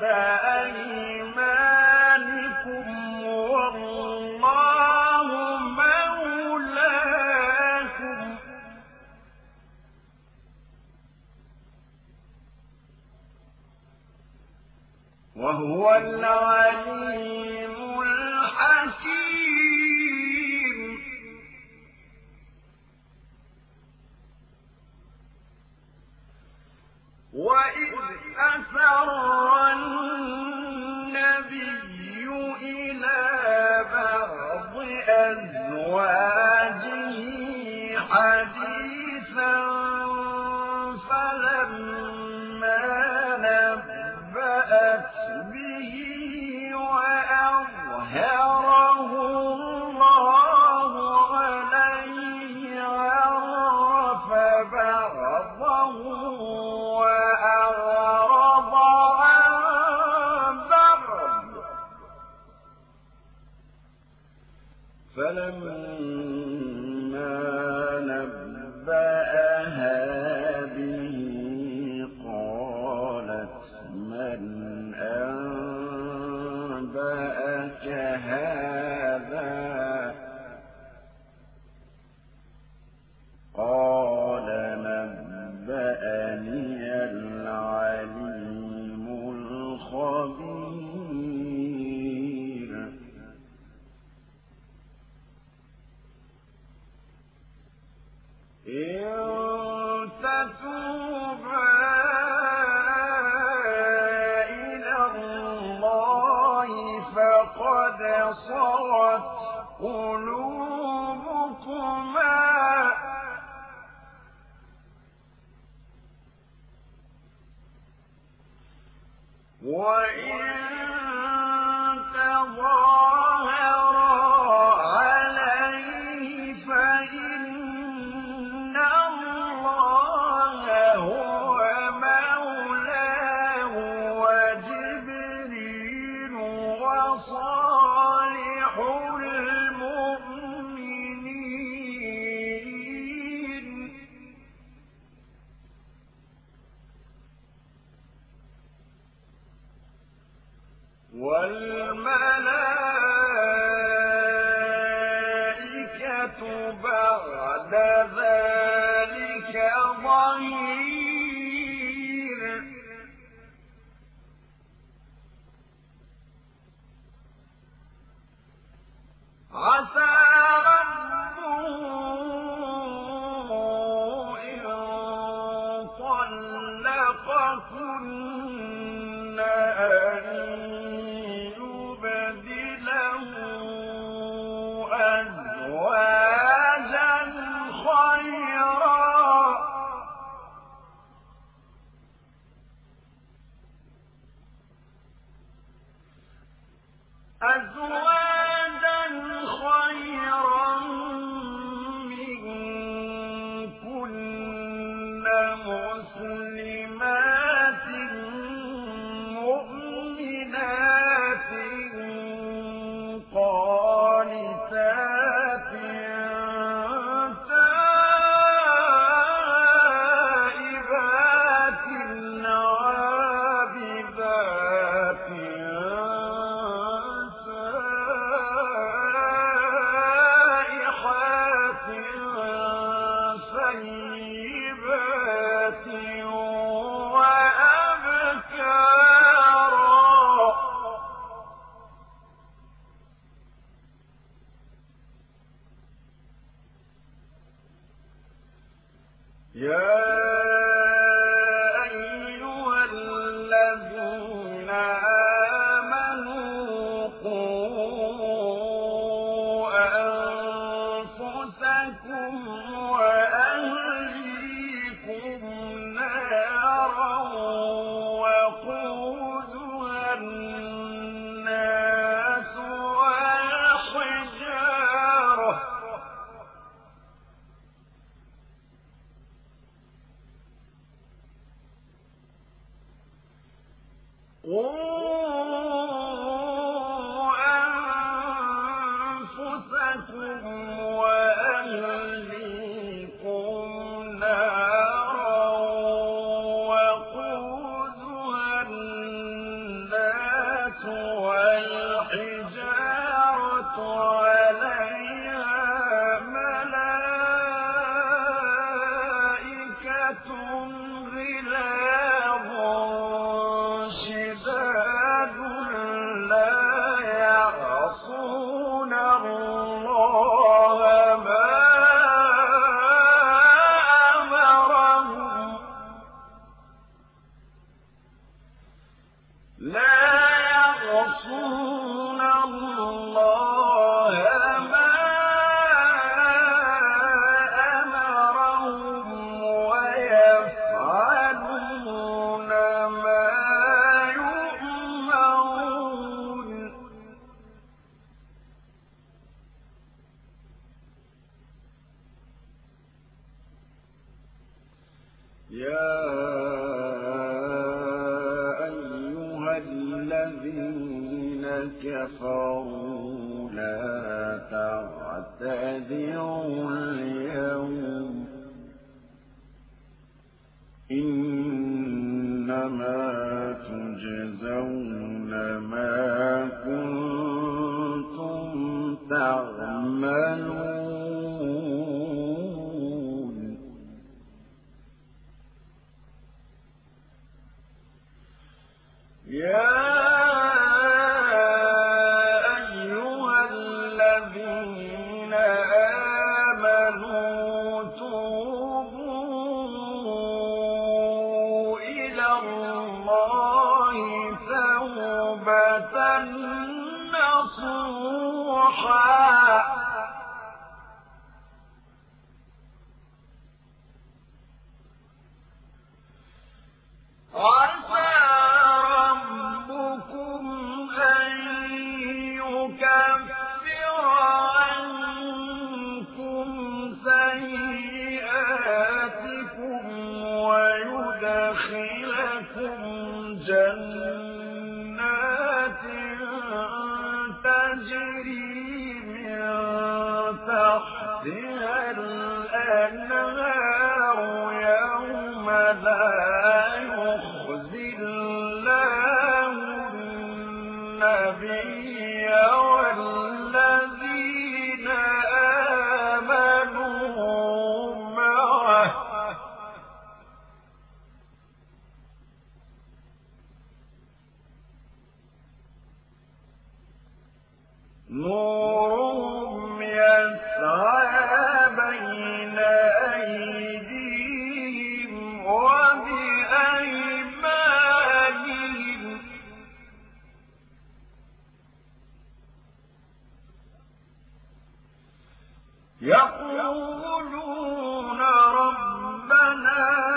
فأ فلما والملائكة بعد ذلك ظهير Yeah. تعتذروا اليوم إن يقولون ربنا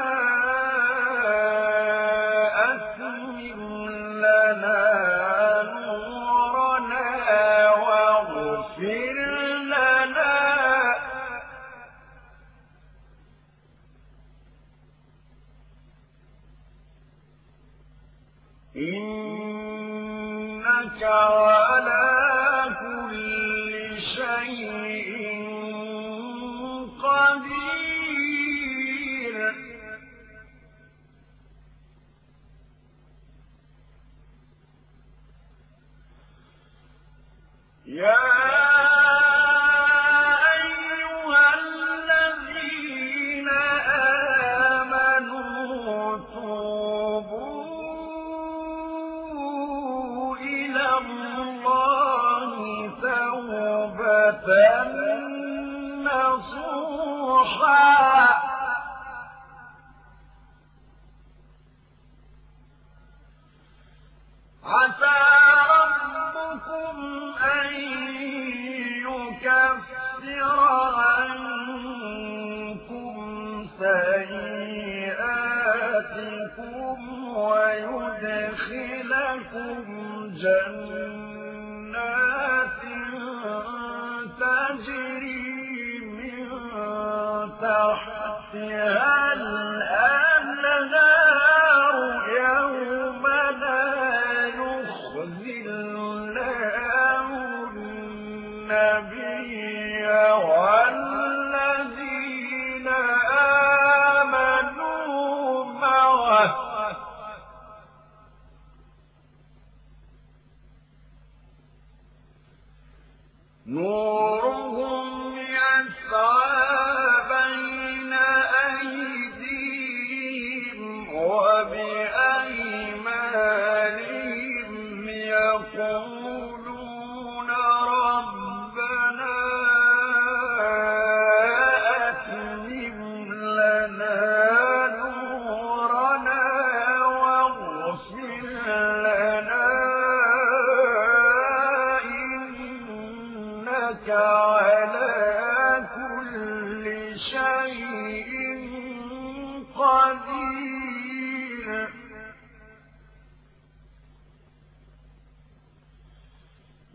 تحتها الأنهار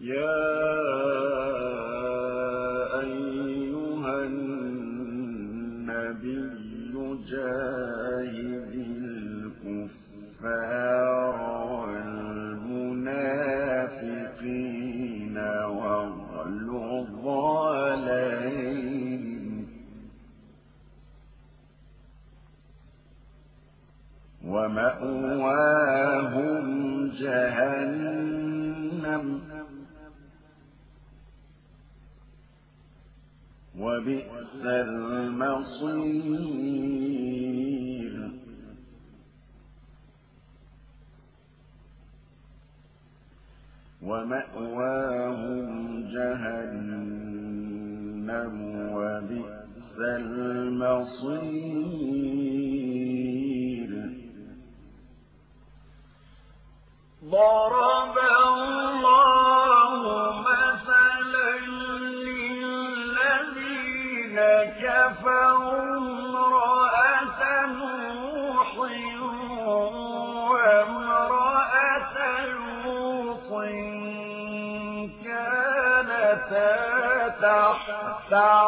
يا ومأواهم جهنم. وبئس المصير. ومأواهم جهنم وبئس المصير. thou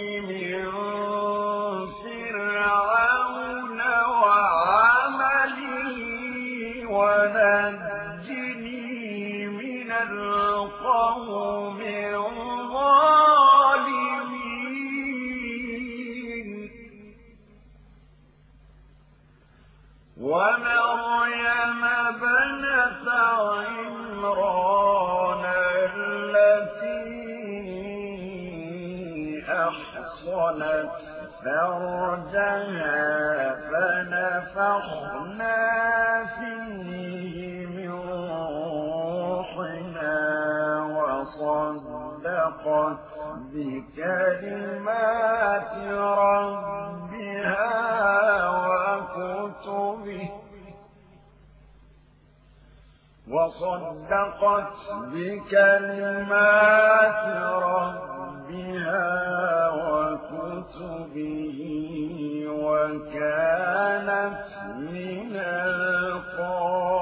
وصدقت بكلمات ربها وكتبه وكانت من القائمين